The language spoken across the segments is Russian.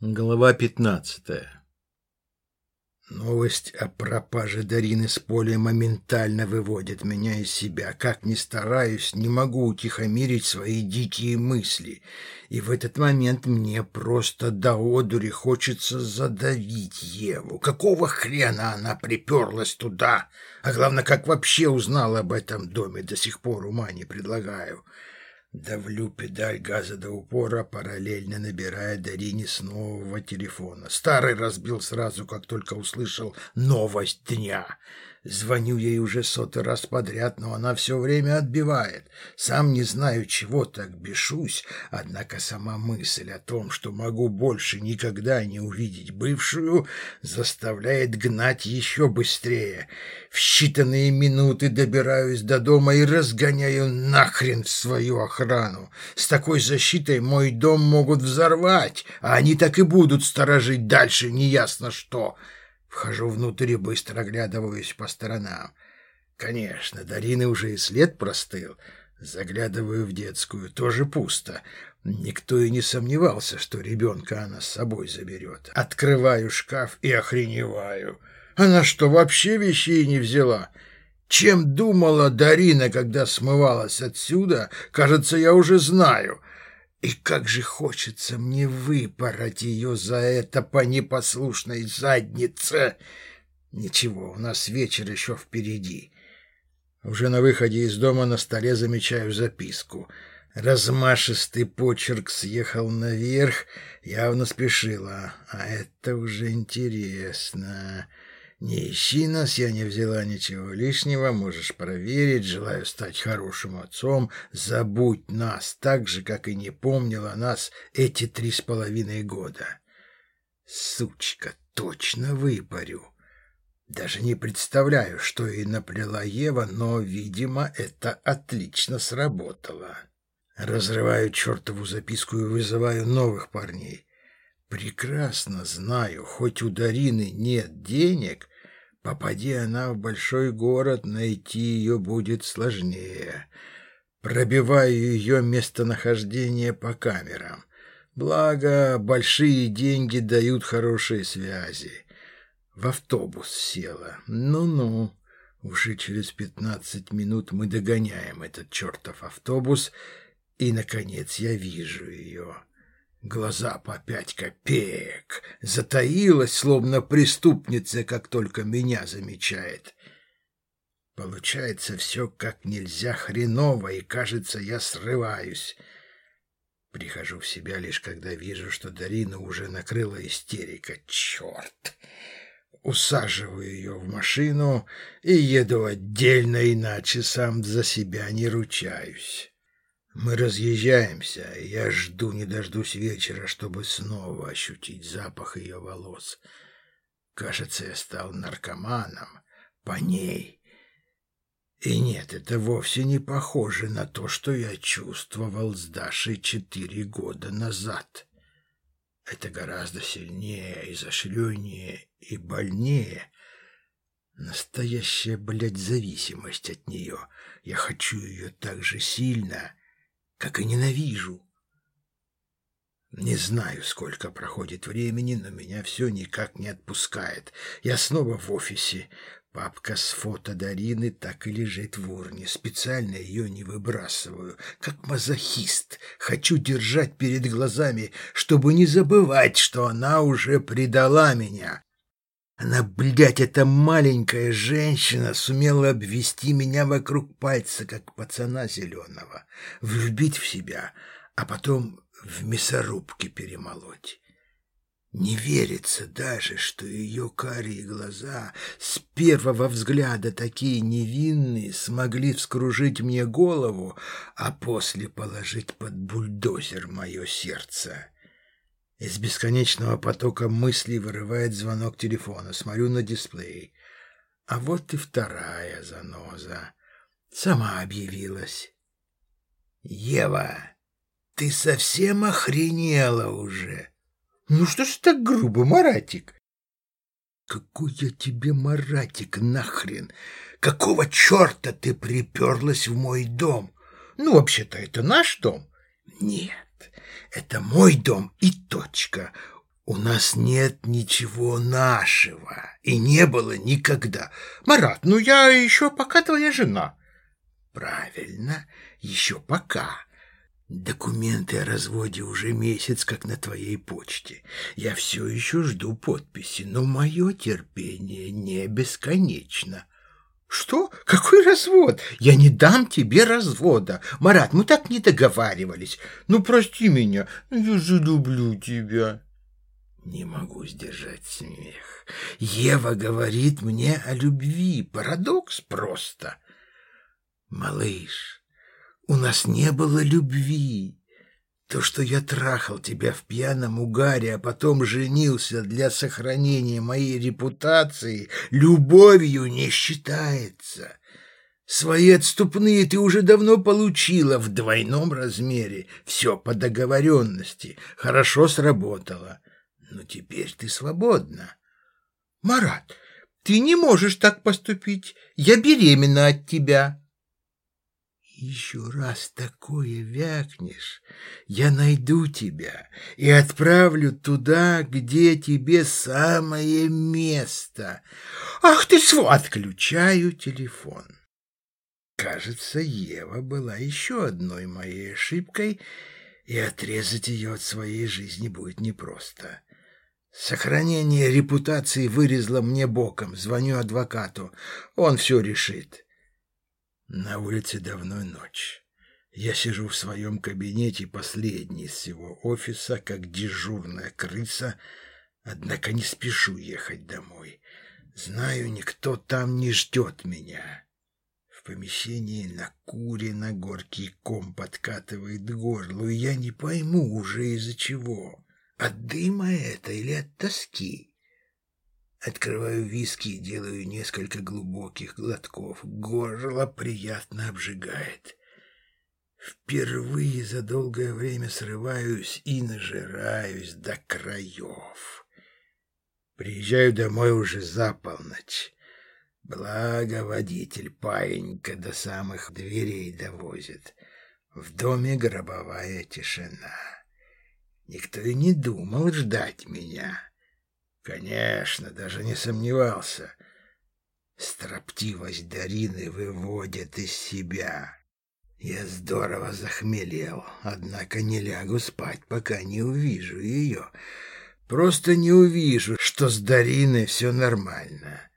Глава пятнадцатая Новость о пропаже Дарины с поля моментально выводит меня из себя. Как ни стараюсь, не могу утихомирить свои дикие мысли. И в этот момент мне просто до одури хочется задавить Еву. Какого хрена она приперлась туда? А главное, как вообще узнала об этом доме? До сих пор ума не предлагаю. Давлю педаль газа до упора, параллельно набирая Дарине с нового телефона. Старый разбил сразу, как только услышал новость дня. Звоню ей уже сотый раз подряд, но она все время отбивает. Сам не знаю, чего так бешусь, однако сама мысль о том, что могу больше никогда не увидеть бывшую, заставляет гнать еще быстрее. В считанные минуты добираюсь до дома и разгоняю нахрен свою охрану. С такой защитой мой дом могут взорвать, а они так и будут сторожить дальше неясно что. Вхожу внутрь и быстро оглядываюсь по сторонам. Конечно, Дарины уже и след простыл. Заглядываю в детскую, тоже пусто. Никто и не сомневался, что ребенка она с собой заберет. Открываю шкаф и охреневаю. Она что, вообще вещей не взяла? Чем думала Дарина, когда смывалась отсюда, кажется, я уже знаю. И как же хочется мне выпороть ее за это по непослушной заднице. Ничего, у нас вечер еще впереди. Уже на выходе из дома на столе замечаю записку. Размашистый почерк съехал наверх, явно спешила. А это уже интересно. Не ищи нас, я не взяла ничего лишнего, можешь проверить, желаю стать хорошим отцом, забудь нас так же, как и не помнила нас эти три с половиной года. Сучка, точно выпарю. Даже не представляю, что и наплела Ева, но, видимо, это отлично сработало. Разрываю чертову записку и вызываю новых парней. Прекрасно знаю, хоть у Дарины нет денег, попади она в большой город, найти ее будет сложнее. Пробиваю ее местонахождение по камерам. Благо, большие деньги дают хорошие связи. В автобус села. Ну-ну. Уже через пятнадцать минут мы догоняем этот чертов автобус, и, наконец, я вижу ее. Глаза по пять копеек. Затаилась, словно преступница, как только меня замечает. Получается все как нельзя хреново, и, кажется, я срываюсь. Прихожу в себя лишь когда вижу, что Дарина уже накрыла истерика. Черт! Усаживаю ее в машину и еду отдельно, иначе сам за себя не ручаюсь. Мы разъезжаемся, я жду не дождусь вечера, чтобы снова ощутить запах ее волос. Кажется, я стал наркоманом по ней. И нет, это вовсе не похоже на то, что я чувствовал с Дашей четыре года назад. Это гораздо сильнее, изощреннее и больнее. Настоящая, блядь, зависимость от нее. Я хочу ее так же сильно, как и ненавижу. Не знаю, сколько проходит времени, но меня все никак не отпускает. Я снова в офисе. Папка с фото Дарины так и лежит в урне. Специально ее не выбрасываю. Как мазохист. Хочу держать перед глазами, чтобы не забывать, что она уже предала меня. Она, блядь, эта маленькая женщина сумела обвести меня вокруг пальца, как пацана зеленого, влюбить в себя, а потом в мясорубке перемолоть. Не верится даже, что ее карие глаза с первого взгляда такие невинные смогли вскружить мне голову, а после положить под бульдозер мое сердце. Из бесконечного потока мыслей вырывает звонок телефона. Смотрю на дисплей. А вот и вторая заноза. Сама объявилась. «Ева, ты совсем охренела уже!» «Ну что ж так грубо, Маратик?» «Какой я тебе Маратик нахрен? Какого черта ты приперлась в мой дом? Ну, вообще-то это наш дом». «Нет, это мой дом и точка. У нас нет ничего нашего, и не было никогда. Марат, ну я еще пока твоя жена. Правильно, еще пока. Документы о разводе уже месяц, как на твоей почте. Я все еще жду подписи, но мое терпение не бесконечно. Что? Какой развод? Я не дам тебе развода. Марат, мы так не договаривались. Ну, прости меня, я же люблю тебя. Не могу сдержать смех. Ева говорит мне о любви. Парадокс просто. Малыш, у нас не было любви. То, что я трахал тебя в пьяном угаре, а потом женился для сохранения моей репутации, любовью не считается. Свои отступные ты уже давно получила в двойном размере. Все по договоренности. Хорошо сработало. Но теперь ты свободна. Марат, ты не можешь так поступить. Я беременна от тебя. Еще раз такое вякнешь, я найду тебя и отправлю туда, где тебе самое место. Ах ты сват! Отключаю телефон. Кажется, Ева была еще одной моей ошибкой, и отрезать ее от своей жизни будет непросто. Сохранение репутации вырезало мне боком. Звоню адвокату. Он все решит. На улице давно ночь. Я сижу в своем кабинете, последний из всего офиса, как дежурная крыса, однако не спешу ехать домой. Знаю, никто там не ждет меня. В помещении накурено, горький ком подкатывает горло, и я не пойму уже из-за чего. От дыма это или от тоски? Открываю виски и делаю несколько глубоких глотков. Горло приятно обжигает. Впервые за долгое время срываюсь и нажираюсь до краев. Приезжаю домой уже за полночь. Благо водитель паинька до самых дверей довозит. В доме гробовая тишина. Никто и не думал ждать меня. Конечно, даже не сомневался. Строптивость Дарины выводит из себя. Я здорово захмелел, однако не лягу спать, пока не увижу ее. Просто не увижу, что с Дариной все нормально.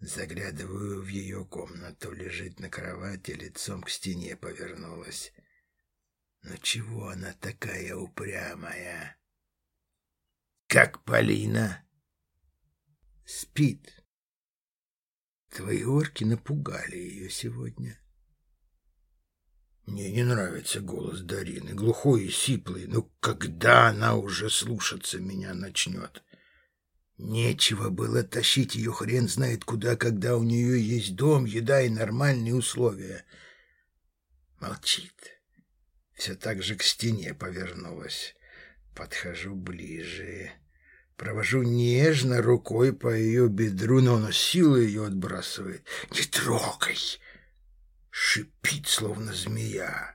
Заглядываю в ее комнату, лежит на кровати, лицом к стене повернулась. Но чего она такая упрямая? Как Полина? Спит. Твои орки напугали ее сегодня. Мне не нравится голос Дарины, глухой и сиплый. Но когда она уже слушаться меня начнет? Нечего было тащить ее хрен знает куда, когда у нее есть дом, еда и нормальные условия. Молчит все так же к стене повернулась. Подхожу ближе. Провожу нежно рукой по ее бедру, но она силой ее отбрасывает. «Не трогай!» Шипит, словно змея.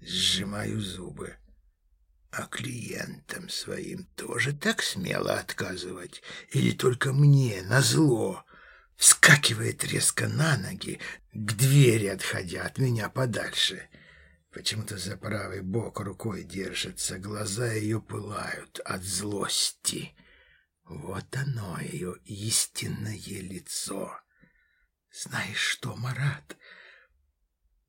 Сжимаю зубы. А клиентам своим тоже так смело отказывать? Или только мне, назло? Вскакивает резко на ноги, к двери отходя от меня подальше. Почему-то за правый бок рукой держится, глаза ее пылают от злости. Вот оно, ее истинное лицо. Знаешь что, Марат?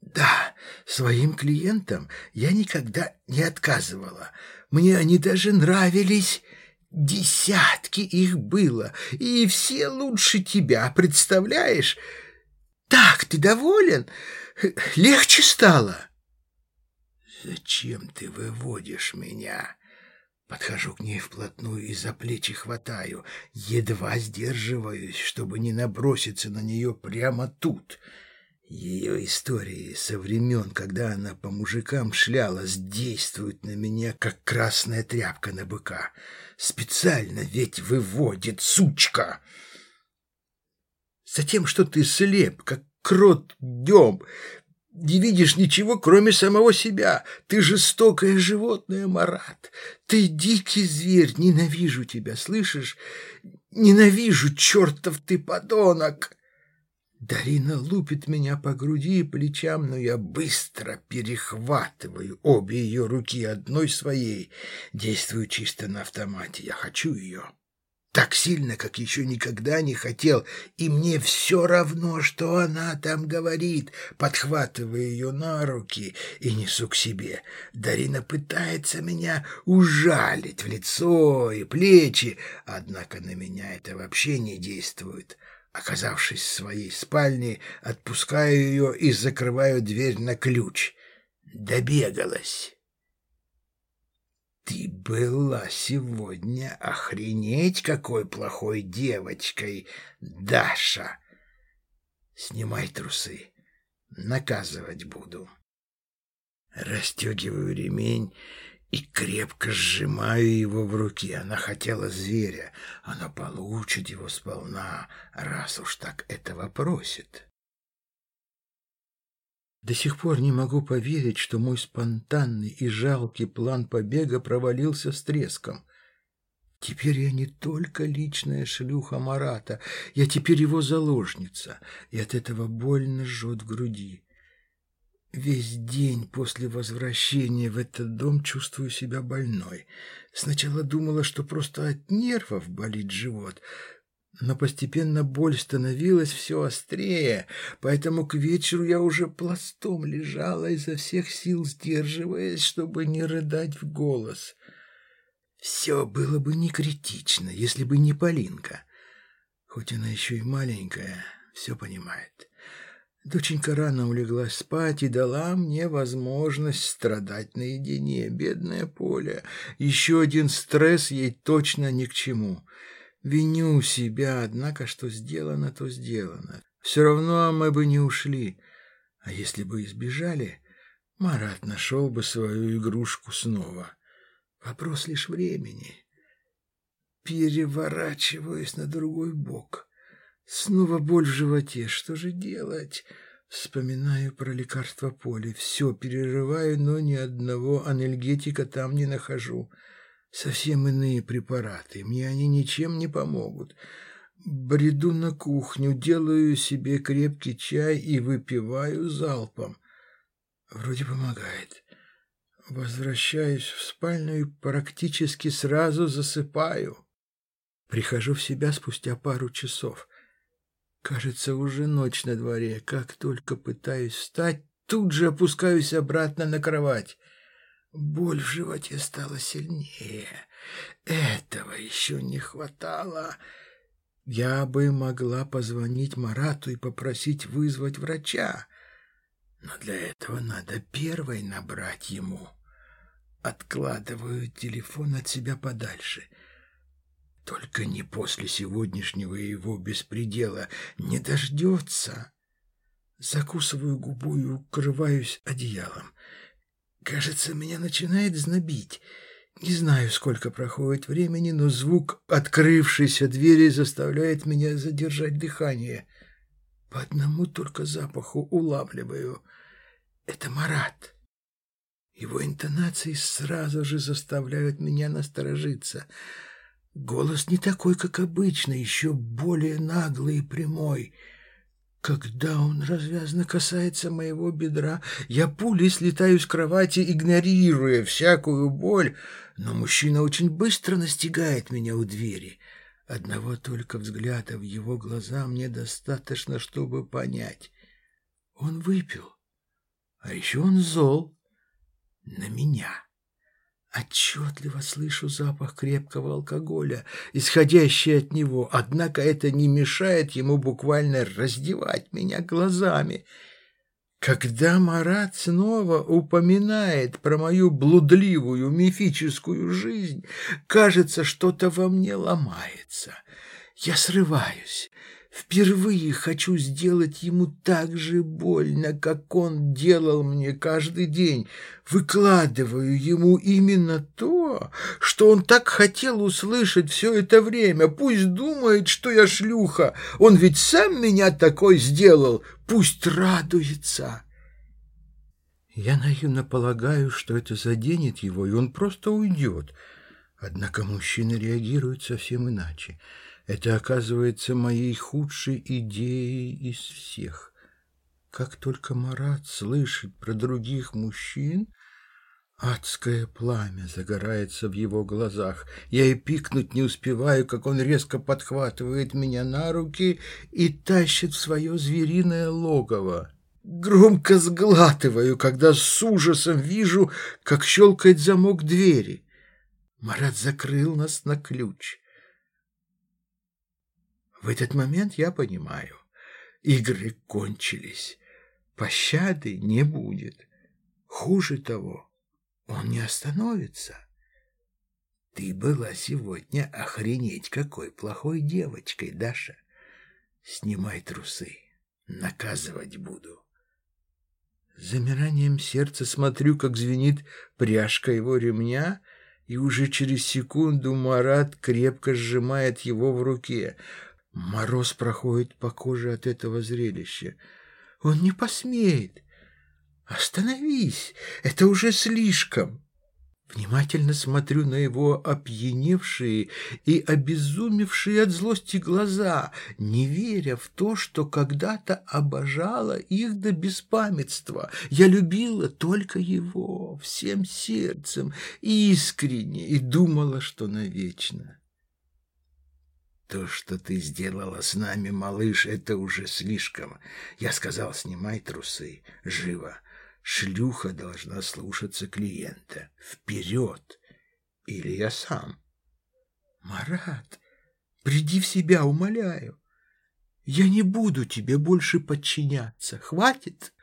Да, своим клиентам я никогда не отказывала. Мне они даже нравились. Десятки их было, и все лучше тебя, представляешь? Так, ты доволен? Легче стало? Зачем ты выводишь меня? Подхожу к ней вплотную и за плечи хватаю. Едва сдерживаюсь, чтобы не наброситься на нее прямо тут. Ее истории со времен, когда она по мужикам шлялась, действуют на меня, как красная тряпка на быка. Специально ведь выводит, сучка. Затем, что ты слеп, как крот днем. Не видишь ничего, кроме самого себя. Ты жестокое животное, Марат. Ты дикий зверь. Ненавижу тебя, слышишь? Ненавижу, чертов ты подонок!» Дарина лупит меня по груди и плечам, но я быстро перехватываю обе ее руки одной своей. Действую чисто на автомате. Я хочу ее. Так сильно, как еще никогда не хотел, и мне все равно, что она там говорит, подхватывая ее на руки и несу к себе. Дарина пытается меня ужалить в лицо и плечи, однако на меня это вообще не действует. Оказавшись в своей спальне, отпускаю ее и закрываю дверь на ключ. Добегалась. Ты была сегодня охренеть какой плохой девочкой, Даша. Снимай трусы, наказывать буду. Растегиваю ремень и крепко сжимаю его в руке. Она хотела зверя, она получит его сполна, раз уж так этого просит. До сих пор не могу поверить, что мой спонтанный и жалкий план побега провалился с треском. Теперь я не только личная шлюха Марата, я теперь его заложница, и от этого больно жжет в груди. Весь день после возвращения в этот дом чувствую себя больной. Сначала думала, что просто от нервов болит живот, но постепенно боль становилась все острее, поэтому к вечеру я уже пластом лежала изо всех сил, сдерживаясь, чтобы не рыдать в голос. Все было бы не критично, если бы не Полинка. Хоть она еще и маленькая, все понимает. Доченька рано улеглась спать и дала мне возможность страдать наедине. Бедное поле. Еще один стресс ей точно ни к чему. Виню себя, однако, что сделано, то сделано. Все равно мы бы не ушли. А если бы избежали, Марат нашел бы свою игрушку снова. Вопрос лишь времени. Переворачиваюсь на другой бок. Снова боль в животе. Что же делать? Вспоминаю про лекарство поле. Все перерываю, но ни одного анальгетика там не нахожу. Совсем иные препараты. Мне они ничем не помогут. Бреду на кухню, делаю себе крепкий чай и выпиваю залпом. Вроде помогает. Возвращаюсь в спальню и практически сразу засыпаю. Прихожу в себя спустя пару часов. Кажется, уже ночь на дворе. Как только пытаюсь встать, тут же опускаюсь обратно на кровать. Боль в животе стала сильнее. Этого еще не хватало. Я бы могла позвонить Марату и попросить вызвать врача. Но для этого надо первой набрать ему. Откладываю телефон от себя подальше — только не после сегодняшнего его беспредела. Не дождется. Закусываю губу и укрываюсь одеялом. Кажется, меня начинает знобить. Не знаю, сколько проходит времени, но звук открывшейся двери заставляет меня задержать дыхание. По одному только запаху улавливаю. Это Марат. Его интонации сразу же заставляют меня насторожиться — Голос не такой, как обычно, еще более наглый и прямой. Когда он развязно касается моего бедра, я пулей слетаю с кровати, игнорируя всякую боль, но мужчина очень быстро настигает меня у двери. Одного только взгляда в его глаза мне достаточно, чтобы понять. Он выпил, а еще он зол на меня. Отчетливо слышу запах крепкого алкоголя, исходящий от него, однако это не мешает ему буквально раздевать меня глазами. Когда Марат снова упоминает про мою блудливую мифическую жизнь, кажется, что-то во мне ломается. Я срываюсь, Впервые хочу сделать ему так же больно, как он делал мне каждый день. Выкладываю ему именно то, что он так хотел услышать все это время. Пусть думает, что я шлюха. Он ведь сам меня такой сделал. Пусть радуется. Я наивно полагаю, что это заденет его, и он просто уйдет. Однако мужчины реагируют совсем иначе. Это оказывается моей худшей идеей из всех. Как только Марат слышит про других мужчин, адское пламя загорается в его глазах. Я и пикнуть не успеваю, как он резко подхватывает меня на руки и тащит в свое звериное логово. Громко сглатываю, когда с ужасом вижу, как щелкает замок двери. Марат закрыл нас на ключ. В этот момент я понимаю, игры кончились, пощады не будет. Хуже того, он не остановится. Ты была сегодня охренеть какой плохой девочкой, Даша. Снимай трусы, наказывать буду. замиранием сердца смотрю, как звенит пряжка его ремня, и уже через секунду Марат крепко сжимает его в руке — Мороз проходит по коже от этого зрелища. Он не посмеет. Остановись, это уже слишком. Внимательно смотрю на его опьяневшие и обезумевшие от злости глаза, не веря в то, что когда-то обожала их до беспамятства. Я любила только его всем сердцем, искренне, и думала, что навечно. То, что ты сделала с нами, малыш, это уже слишком. Я сказал, снимай трусы. Живо. Шлюха должна слушаться клиента. Вперед. Или я сам. Марат, приди в себя, умоляю. Я не буду тебе больше подчиняться. Хватит?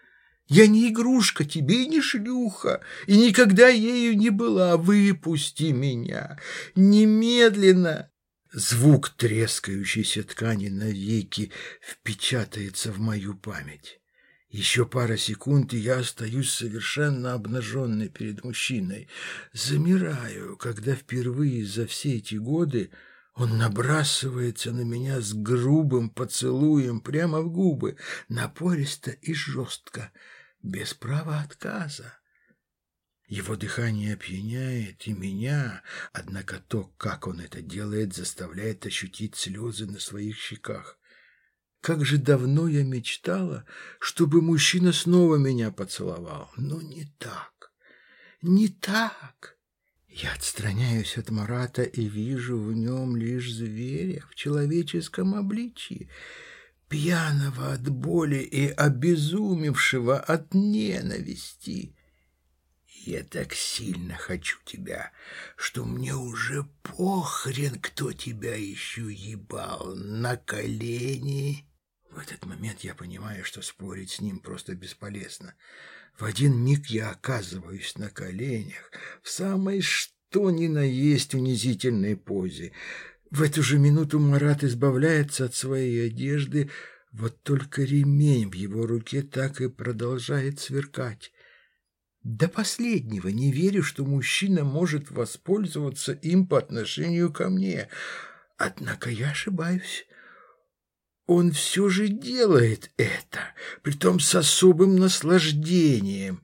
Я не игрушка тебе и не шлюха, и никогда ею не была. Выпусти меня. Немедленно. Звук трескающейся ткани навеки впечатается в мою память. Еще пара секунд, и я остаюсь совершенно обнаженной перед мужчиной. Замираю, когда впервые за все эти годы он набрасывается на меня с грубым поцелуем прямо в губы, напористо и жестко, без права отказа. Его дыхание опьяняет и меня, однако то, как он это делает, заставляет ощутить слезы на своих щеках. Как же давно я мечтала, чтобы мужчина снова меня поцеловал. Но не так, не так. Я отстраняюсь от Марата и вижу в нем лишь зверя в человеческом обличии, пьяного от боли и обезумевшего от ненависти. Я так сильно хочу тебя, что мне уже похрен, кто тебя еще ебал. На колени. В этот момент я понимаю, что спорить с ним просто бесполезно. В один миг я оказываюсь на коленях, в самой что ни на есть унизительной позе. В эту же минуту Марат избавляется от своей одежды, вот только ремень в его руке так и продолжает сверкать. До последнего не верю, что мужчина может воспользоваться им по отношению ко мне. Однако я ошибаюсь. Он все же делает это, притом с особым наслаждением.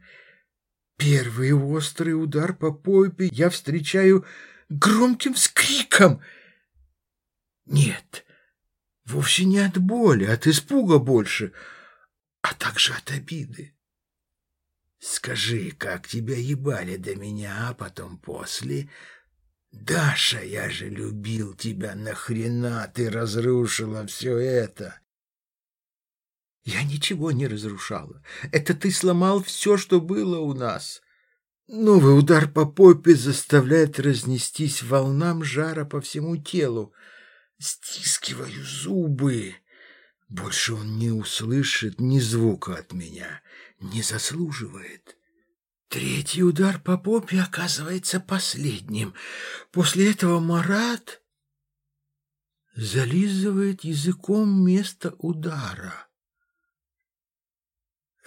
Первый острый удар по попе я встречаю громким скриком. Нет, вовсе не от боли, от испуга больше, а также от обиды. Скажи, как тебя ебали до меня, а потом после? Даша, я же любил тебя, нахрена ты разрушила все это? Я ничего не разрушала. Это ты сломал все, что было у нас. Новый удар по попе заставляет разнестись волнам жара по всему телу. Стискиваю зубы. Больше он не услышит ни звука от меня, не заслуживает. Третий удар по попе оказывается последним. После этого Марат зализывает языком место удара.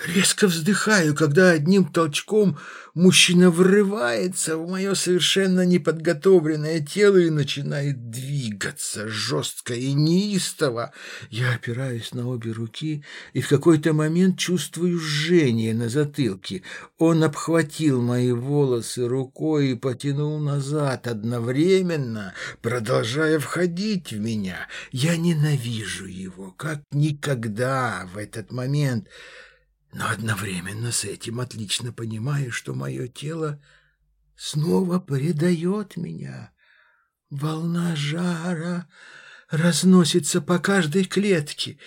Резко вздыхаю, когда одним толчком мужчина врывается в мое совершенно неподготовленное тело и начинает двигаться жестко и неистово. Я опираюсь на обе руки и в какой-то момент чувствую жжение на затылке. Он обхватил мои волосы рукой и потянул назад одновременно, продолжая входить в меня. Я ненавижу его, как никогда в этот момент — но одновременно с этим отлично понимаю, что мое тело снова предает меня. Волна жара разносится по каждой клетке.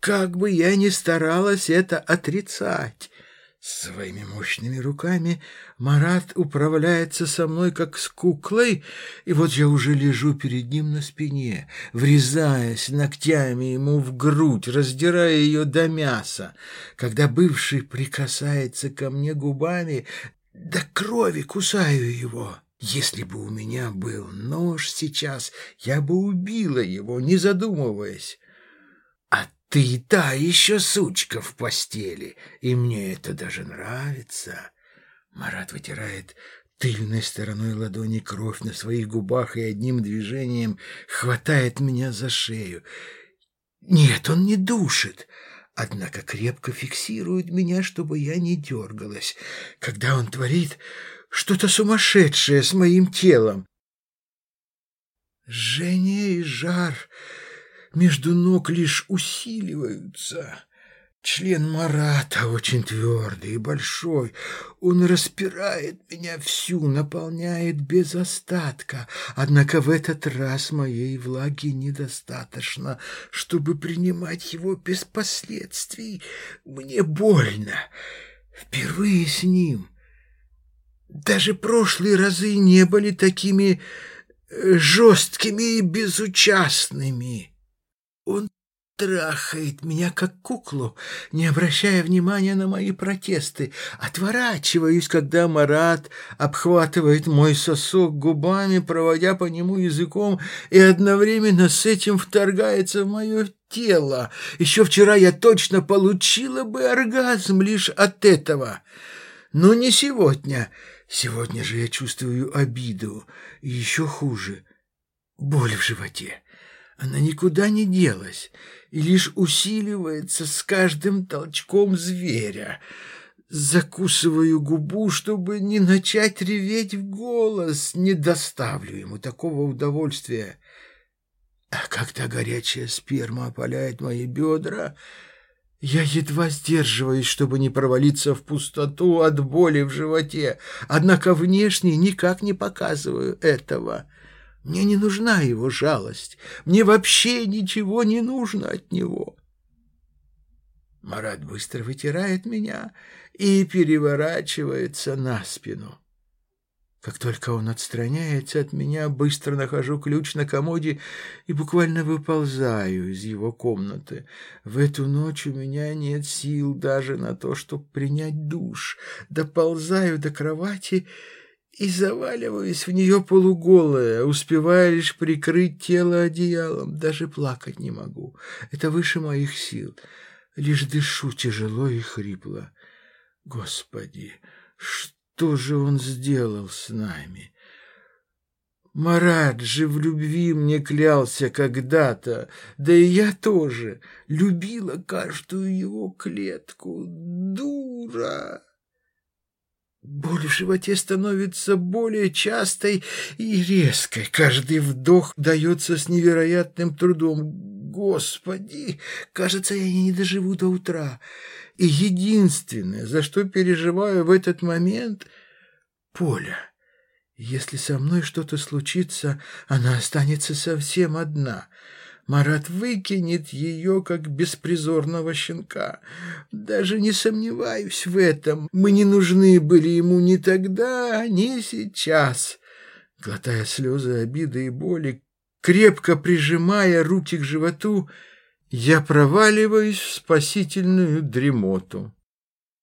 Как бы я ни старалась это отрицать, Своими мощными руками Марат управляется со мной, как с куклой, и вот я уже лежу перед ним на спине, врезаясь ногтями ему в грудь, раздирая ее до мяса. Когда бывший прикасается ко мне губами, до крови кусаю его. Если бы у меня был нож сейчас, я бы убила его, не задумываясь. Ты та еще сучка в постели, и мне это даже нравится. Марат вытирает тыльной стороной ладони кровь на своих губах и одним движением хватает меня за шею. Нет, он не душит, однако крепко фиксирует меня, чтобы я не дергалась, когда он творит что-то сумасшедшее с моим телом. Жжение и жар между ног лишь усиливаются. Член Марата очень твердый и большой. Он распирает меня всю, наполняет без остатка. Однако в этот раз моей влаги недостаточно, чтобы принимать его без последствий. Мне больно. Впервые с ним. Даже прошлые разы не были такими э, жесткими и безучастными. Он трахает меня как куклу, не обращая внимания на мои протесты. Отворачиваюсь, когда Марат обхватывает мой сосок губами, проводя по нему языком, и одновременно с этим вторгается в мое тело. Еще вчера я точно получила бы оргазм лишь от этого. Но не сегодня. Сегодня же я чувствую обиду, и еще хуже — боль в животе. Она никуда не делась и лишь усиливается с каждым толчком зверя. Закусываю губу, чтобы не начать реветь в голос, не доставлю ему такого удовольствия. А когда горячая сперма опаляет мои бедра, я едва сдерживаюсь, чтобы не провалиться в пустоту от боли в животе, однако внешне никак не показываю этого. Мне не нужна его жалость. Мне вообще ничего не нужно от него. Марат быстро вытирает меня и переворачивается на спину. Как только он отстраняется от меня, быстро нахожу ключ на комоде и буквально выползаю из его комнаты. В эту ночь у меня нет сил даже на то, чтобы принять душ. Доползаю до кровати и заваливаюсь в нее полуголая, успевая лишь прикрыть тело одеялом. Даже плакать не могу. Это выше моих сил. Лишь дышу тяжело и хрипло. Господи, что же он сделал с нами? Марат же в любви мне клялся когда-то, да и я тоже любила каждую его клетку. Дура! Боль в животе становится более частой и резкой. Каждый вдох дается с невероятным трудом. Господи, кажется, я не доживу до утра. И единственное, за что переживаю в этот момент — Поля. Если со мной что-то случится, она останется совсем одна — Марат выкинет ее, как беспризорного щенка. Даже не сомневаюсь в этом. Мы не нужны были ему ни тогда, ни сейчас. Глотая слезы обиды и боли, крепко прижимая руки к животу, я проваливаюсь в спасительную дремоту.